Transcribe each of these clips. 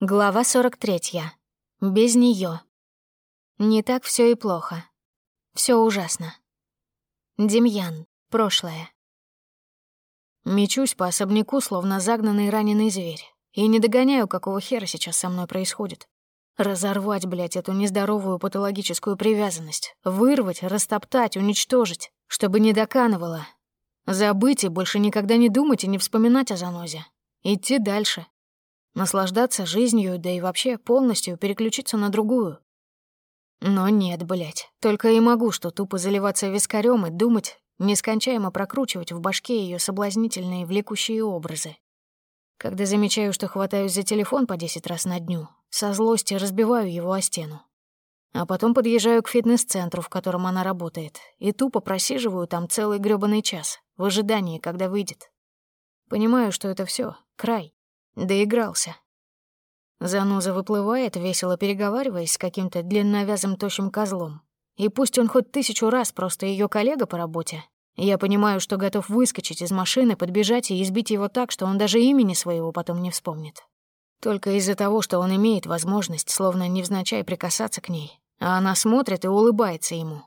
Глава 43. Без нее. Не так все и плохо. Все ужасно. Демьян. Прошлое. Мечусь по особняку, словно загнанный раненый зверь. И не догоняю, какого хера сейчас со мной происходит. Разорвать, блядь, эту нездоровую патологическую привязанность. Вырвать, растоптать, уничтожить, чтобы не доканывало. Забыть и больше никогда не думать и не вспоминать о занозе. Идти дальше, Наслаждаться жизнью, да и вообще полностью переключиться на другую. Но нет, блядь, только и могу что тупо заливаться вискарем и думать, нескончаемо прокручивать в башке ее соблазнительные влекущие образы. Когда замечаю, что хватаюсь за телефон по десять раз на дню, со злости разбиваю его о стену. А потом подъезжаю к фитнес-центру, в котором она работает, и тупо просиживаю там целый грёбаный час, в ожидании, когда выйдет. Понимаю, что это все край. Доигрался. Заноза выплывает, весело переговариваясь с каким-то длинновязым тощим козлом. И пусть он хоть тысячу раз просто ее коллега по работе, я понимаю, что готов выскочить из машины, подбежать и избить его так, что он даже имени своего потом не вспомнит. Только из-за того, что он имеет возможность, словно невзначай, прикасаться к ней, а она смотрит и улыбается ему.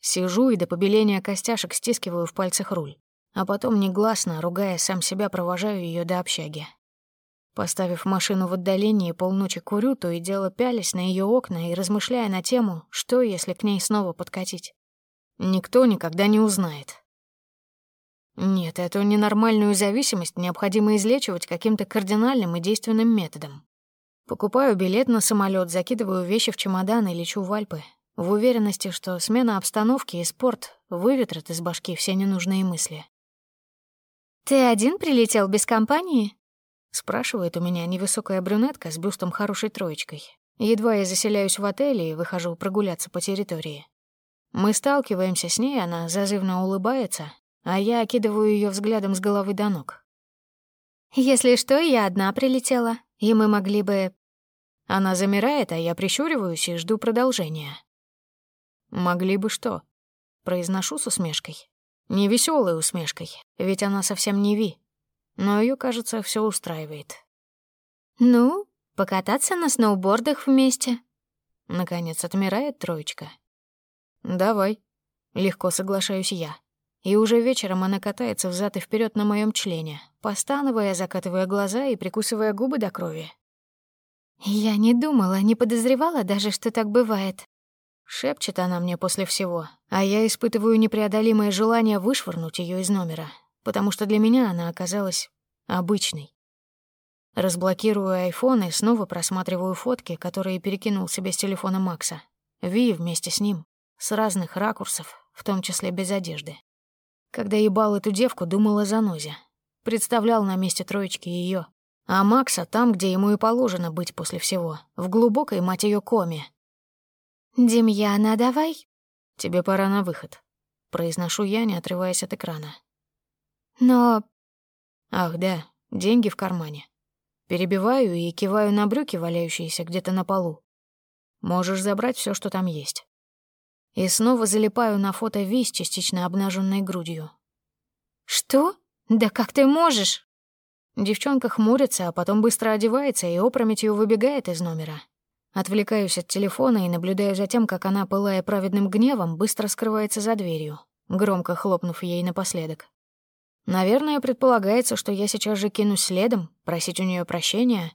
Сижу и до побеления костяшек стискиваю в пальцах руль, а потом негласно, ругая сам себя, провожаю ее до общаги. Поставив машину в отдалении, полночи курю, то и дело пялись на ее окна и размышляя на тему, что, если к ней снова подкатить. Никто никогда не узнает. Нет, эту ненормальную зависимость необходимо излечивать каким-то кардинальным и действенным методом. Покупаю билет на самолет, закидываю вещи в чемодан и лечу в Альпы, в уверенности, что смена обстановки и спорт выветрят из башки все ненужные мысли. «Ты один прилетел без компании?» Спрашивает у меня невысокая брюнетка с бюстом хорошей троечкой. Едва я заселяюсь в отеле и выхожу прогуляться по территории. Мы сталкиваемся с ней, она зазывно улыбается, а я окидываю ее взглядом с головы до ног. «Если что, я одна прилетела, и мы могли бы...» Она замирает, а я прищуриваюсь и жду продолжения. «Могли бы что?» Произношу с усмешкой. Невеселой усмешкой, ведь она совсем не Ви но ее, кажется, все устраивает. «Ну, покататься на сноубордах вместе?» Наконец отмирает троечка. «Давай», — легко соглашаюсь я. И уже вечером она катается взад и вперед на моем члене, постановая, закатывая глаза и прикусывая губы до крови. «Я не думала, не подозревала даже, что так бывает». Шепчет она мне после всего, а я испытываю непреодолимое желание вышвырнуть ее из номера, потому что для меня она оказалась обычной. Разблокирую айфон и снова просматриваю фотки, которые перекинул себе с телефона Макса. Ви вместе с ним, с разных ракурсов, в том числе без одежды. Когда ебал эту девку, думал о занозе. Представлял на месте троечки ее, а Макса там, где ему и положено быть после всего, в глубокой, мать её, коме. «Демьяна, давай?» «Тебе пора на выход», — произношу я, не отрываясь от экрана. Но... Ах, да, деньги в кармане. Перебиваю и киваю на брюки, валяющиеся где-то на полу. Можешь забрать все, что там есть. И снова залипаю на фото Ви с частично обнаженной грудью. «Что? Да как ты можешь?» Девчонка хмурится, а потом быстро одевается и опрометью выбегает из номера. Отвлекаюсь от телефона и наблюдаю за тем, как она, пылая праведным гневом, быстро скрывается за дверью, громко хлопнув ей напоследок. Наверное, предполагается, что я сейчас же кинусь следом, просить у нее прощения.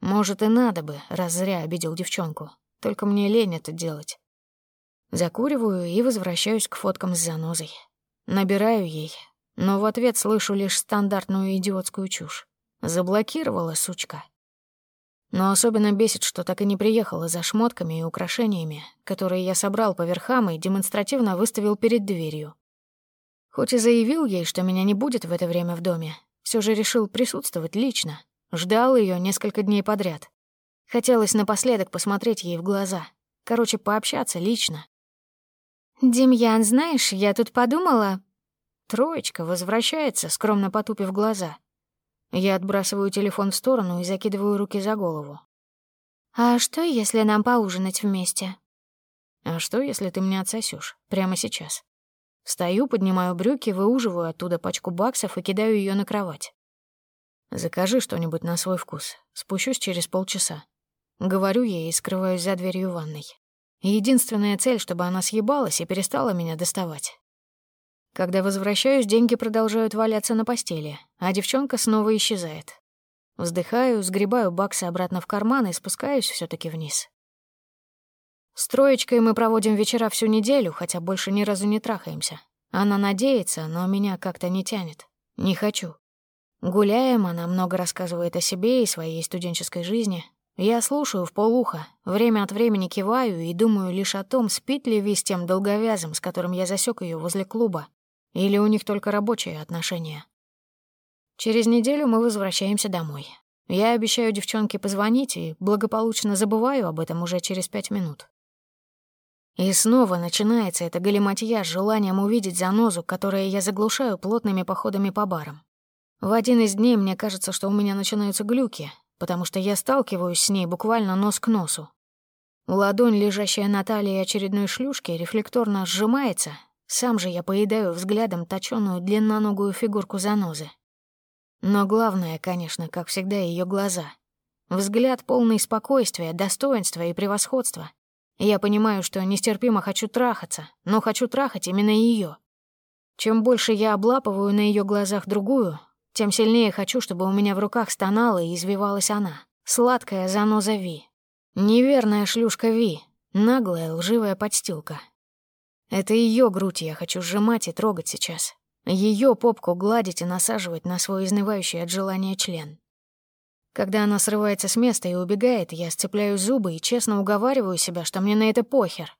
Может, и надо бы, раз зря обидел девчонку. Только мне лень это делать. Закуриваю и возвращаюсь к фоткам с занозой. Набираю ей, но в ответ слышу лишь стандартную идиотскую чушь. Заблокировала, сучка. Но особенно бесит, что так и не приехала за шмотками и украшениями, которые я собрал по верхам и демонстративно выставил перед дверью. Хоть и заявил ей, что меня не будет в это время в доме, все же решил присутствовать лично. Ждал ее несколько дней подряд. Хотелось напоследок посмотреть ей в глаза. Короче, пообщаться лично. «Демьян, знаешь, я тут подумала...» Троечка возвращается, скромно потупив глаза. Я отбрасываю телефон в сторону и закидываю руки за голову. «А что, если нам поужинать вместе?» «А что, если ты мне отсосешь прямо сейчас?» Встаю, поднимаю брюки, выуживаю оттуда пачку баксов и кидаю ее на кровать. Закажи что-нибудь на свой вкус. Спущусь через полчаса. Говорю ей и скрываюсь за дверью ванной. Единственная цель, чтобы она съебалась и перестала меня доставать. Когда возвращаюсь, деньги продолжают валяться на постели, а девчонка снова исчезает. Вздыхаю, сгребаю баксы обратно в карман и спускаюсь все таки вниз. С троечкой мы проводим вечера всю неделю, хотя больше ни разу не трахаемся. Она надеется, но меня как-то не тянет. Не хочу. Гуляем, она много рассказывает о себе и своей студенческой жизни. Я слушаю в полуха, время от времени киваю и думаю лишь о том, спит ли Ви с тем долговязым, с которым я засек ее возле клуба, или у них только рабочие отношения. Через неделю мы возвращаемся домой. Я обещаю девчонке позвонить и благополучно забываю об этом уже через пять минут. И снова начинается эта галиматья с желанием увидеть занозу, которое я заглушаю плотными походами по барам. В один из дней мне кажется, что у меня начинаются глюки, потому что я сталкиваюсь с ней буквально нос к носу. Ладонь, лежащая на талии очередной шлюшки, рефлекторно сжимается. Сам же я поедаю взглядом точёную длинноногую фигурку занозы. Но главное, конечно, как всегда, ее глаза. Взгляд полный спокойствия, достоинства и превосходства. Я понимаю, что нестерпимо хочу трахаться, но хочу трахать именно ее. Чем больше я облапываю на ее глазах другую, тем сильнее хочу, чтобы у меня в руках стонала и извивалась она. Сладкая заноза Ви. Неверная шлюшка Ви. Наглая, лживая подстилка. Это ее грудь я хочу сжимать и трогать сейчас. Ее попку гладить и насаживать на свой изнывающий от желания член. Когда она срывается с места и убегает, я сцепляю зубы и честно уговариваю себя, что мне на это похер.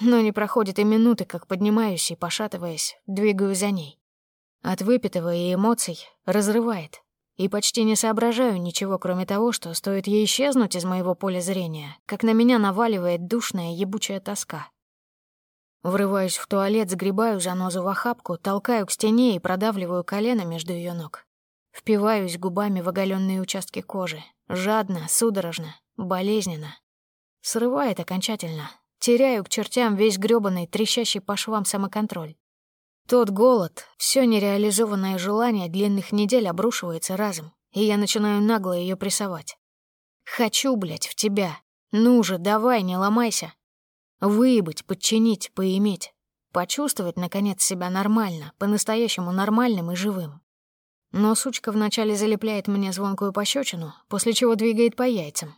Но не проходит и минуты, как поднимаюсь и, пошатываясь, двигаю за ней. От выпитого и эмоций разрывает. И почти не соображаю ничего, кроме того, что стоит ей исчезнуть из моего поля зрения, как на меня наваливает душная ебучая тоска. Врываюсь в туалет, сгребаю занозу в охапку, толкаю к стене и продавливаю колено между ее ног. Впиваюсь губами в оголенные участки кожи. Жадно, судорожно, болезненно. Срывает окончательно. Теряю к чертям весь грёбаный, трещащий по швам самоконтроль. Тот голод, все нереализованное желание длинных недель обрушивается разом, и я начинаю нагло ее прессовать. Хочу, блядь, в тебя. Ну же, давай, не ломайся. Выебать, подчинить, поиметь. Почувствовать, наконец, себя нормально, по-настоящему нормальным и живым. Но сучка вначале залепляет мне звонкую пощечину, после чего двигает по яйцам.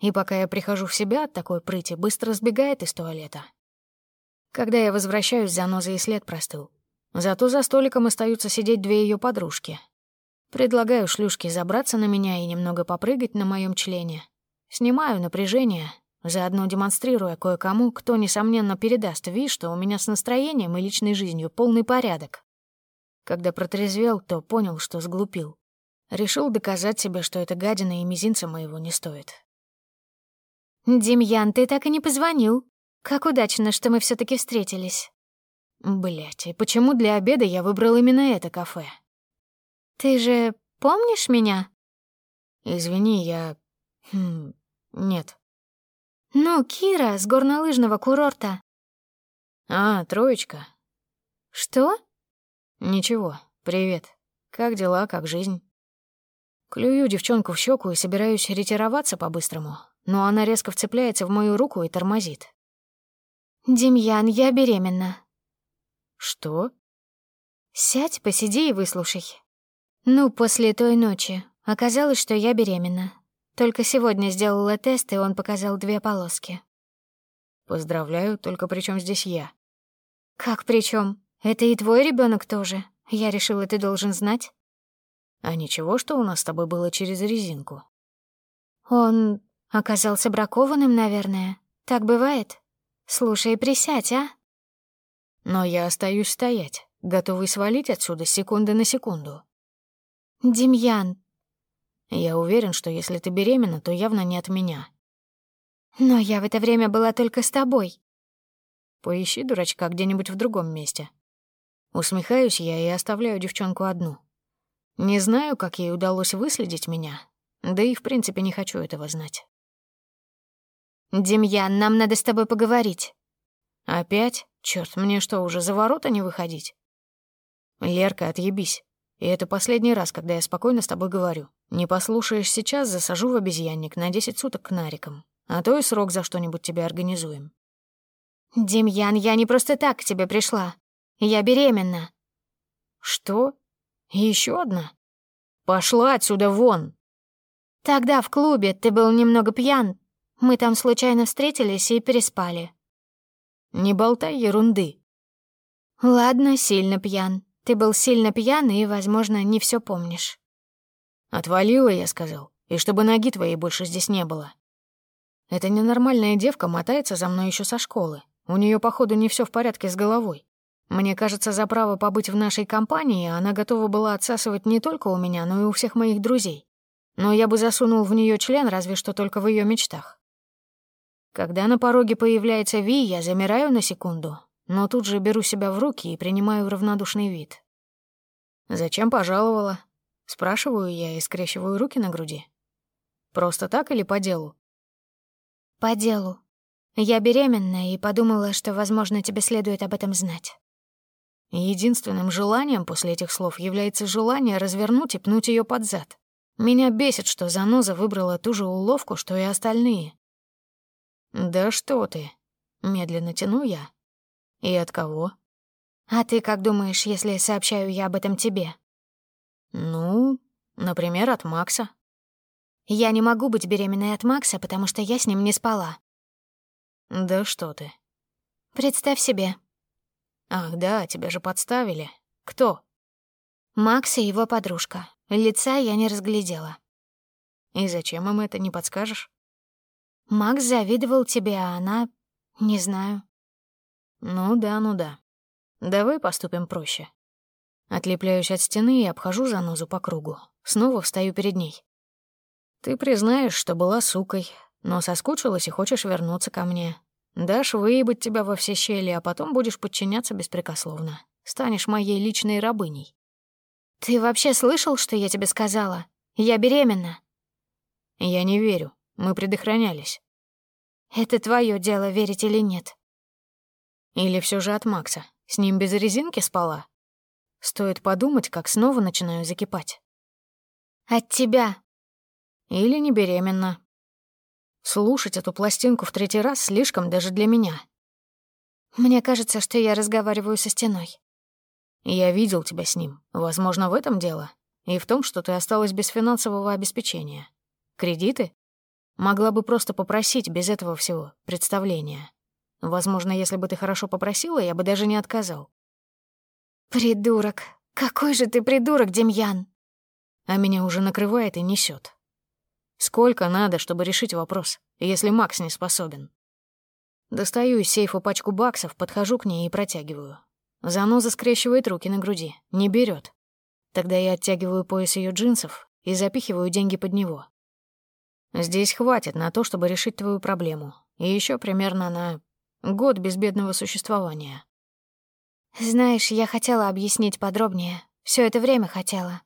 И пока я прихожу в себя от такой прыти, быстро сбегает из туалета. Когда я возвращаюсь, заноза и след простыл. Зато за столиком остаются сидеть две ее подружки. Предлагаю шлюшке забраться на меня и немного попрыгать на моем члене. Снимаю напряжение, заодно демонстрируя кое-кому, кто, несомненно, передаст Ви, что у меня с настроением и личной жизнью полный порядок. Когда протрезвел, то понял, что сглупил. Решил доказать себе, что эта гадина и мизинца моего не стоит. «Демьян, ты так и не позвонил. Как удачно, что мы все таки встретились». Блять, и почему для обеда я выбрал именно это кафе? «Ты же помнишь меня?» «Извини, я... Хм... Нет». «Ну, Кира, с горнолыжного курорта». «А, троечка». «Что?» «Ничего, привет. Как дела, как жизнь?» Клюю девчонку в щеку и собираюсь ретироваться по-быстрому, но она резко вцепляется в мою руку и тормозит. «Демьян, я беременна». «Что?» «Сядь, посиди и выслушай». «Ну, после той ночи оказалось, что я беременна. Только сегодня сделала тест, и он показал две полоски». «Поздравляю, только при чем здесь я?» «Как при чем? Это и твой ребенок тоже. Я решила, ты должен знать. А ничего, что у нас с тобой было через резинку? Он оказался бракованным, наверное. Так бывает? Слушай, присядь, а? Но я остаюсь стоять, готовый свалить отсюда секунды на секунду. Демьян. Я уверен, что если ты беременна, то явно не от меня. Но я в это время была только с тобой. Поищи дурачка где-нибудь в другом месте. Усмехаюсь я и оставляю девчонку одну. Не знаю, как ей удалось выследить меня, да и в принципе не хочу этого знать. «Демьян, нам надо с тобой поговорить». «Опять? Черт, мне что, уже за ворота не выходить?» «Лерка, отъебись. И это последний раз, когда я спокойно с тобой говорю. Не послушаешь сейчас, засажу в обезьянник на 10 суток к нарикам. А то и срок за что-нибудь тебе организуем. «Демьян, я не просто так к тебе пришла. Я беременна». «Что? Еще одна? Пошла отсюда вон!» «Тогда в клубе ты был немного пьян. Мы там случайно встретились и переспали». «Не болтай ерунды». «Ладно, сильно пьян. Ты был сильно пьян и, возможно, не все помнишь». «Отвалила, я сказал, и чтобы ноги твоей больше здесь не было». Эта ненормальная девка мотается за мной еще со школы. У нее, походу, не все в порядке с головой. Мне кажется, за право побыть в нашей компании она готова была отсасывать не только у меня, но и у всех моих друзей. Но я бы засунул в нее член разве что только в ее мечтах. Когда на пороге появляется Ви, я замираю на секунду, но тут же беру себя в руки и принимаю равнодушный вид. «Зачем пожаловала?» — спрашиваю я и скрещиваю руки на груди. «Просто так или по делу?» «По делу. Я беременна и подумала, что, возможно, тебе следует об этом знать». Единственным желанием после этих слов является желание развернуть и пнуть ее под зад. Меня бесит, что заноза выбрала ту же уловку, что и остальные. «Да что ты?» — медленно тяну я. «И от кого?» «А ты как думаешь, если сообщаю я об этом тебе?» «Ну, например, от Макса». «Я не могу быть беременной от Макса, потому что я с ним не спала». «Да что ты?» «Представь себе». «Ах, да, тебя же подставили. Кто?» «Макс и его подружка. Лица я не разглядела». «И зачем им это, не подскажешь?» «Макс завидовал тебе, а она... не знаю». «Ну да, ну да. Давай поступим проще. Отлепляюсь от стены и обхожу занозу по кругу. Снова встаю перед ней. Ты признаешь, что была сукой, но соскучилась и хочешь вернуться ко мне. Дашь выебать тебя во все щели, а потом будешь подчиняться беспрекословно. Станешь моей личной рабыней. Ты вообще слышал, что я тебе сказала? Я беременна. Я не верю. Мы предохранялись. Это твое дело, верить или нет. Или все же от Макса. С ним без резинки спала? Стоит подумать, как снова начинаю закипать. От тебя. Или не беременна. Слушать эту пластинку в третий раз слишком даже для меня. Мне кажется, что я разговариваю со стеной. Я видел тебя с ним. Возможно, в этом дело. И в том, что ты осталась без финансового обеспечения. Кредиты? Могла бы просто попросить без этого всего представления. Возможно, если бы ты хорошо попросила, я бы даже не отказал. «Придурок! Какой же ты придурок, Демьян!» А меня уже накрывает и несет. Сколько надо, чтобы решить вопрос, если Макс не способен? Достаю из сейфа пачку баксов, подхожу к ней и протягиваю. Заноза скрещивает руки на груди, не берет. Тогда я оттягиваю пояс ее джинсов и запихиваю деньги под него. Здесь хватит на то, чтобы решить твою проблему. И еще примерно на год безбедного существования. Знаешь, я хотела объяснить подробнее. Все это время хотела.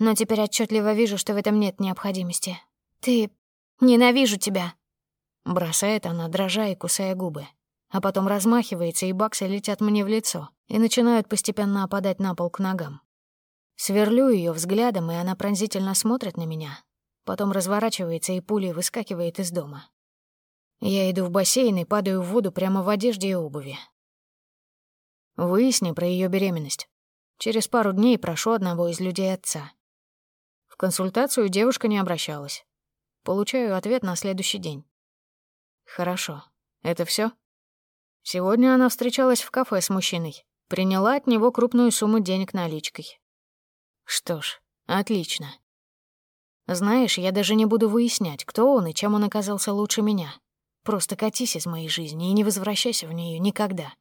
Но теперь отчетливо вижу, что в этом нет необходимости. Ты... Ненавижу тебя. Бросает она, дрожа и кусая губы. А потом размахивается, и баксы летят мне в лицо и начинают постепенно опадать на пол к ногам. Сверлю ее взглядом, и она пронзительно смотрит на меня. Потом разворачивается и пулей выскакивает из дома. Я иду в бассейн и падаю в воду прямо в одежде и обуви. Выясни про ее беременность. Через пару дней прошу одного из людей отца. В консультацию девушка не обращалась. Получаю ответ на следующий день. Хорошо. Это все? Сегодня она встречалась в кафе с мужчиной. Приняла от него крупную сумму денег наличкой. Что ж, отлично. Знаешь, я даже не буду выяснять, кто он и чем он оказался лучше меня. Просто катись из моей жизни и не возвращайся в нее никогда.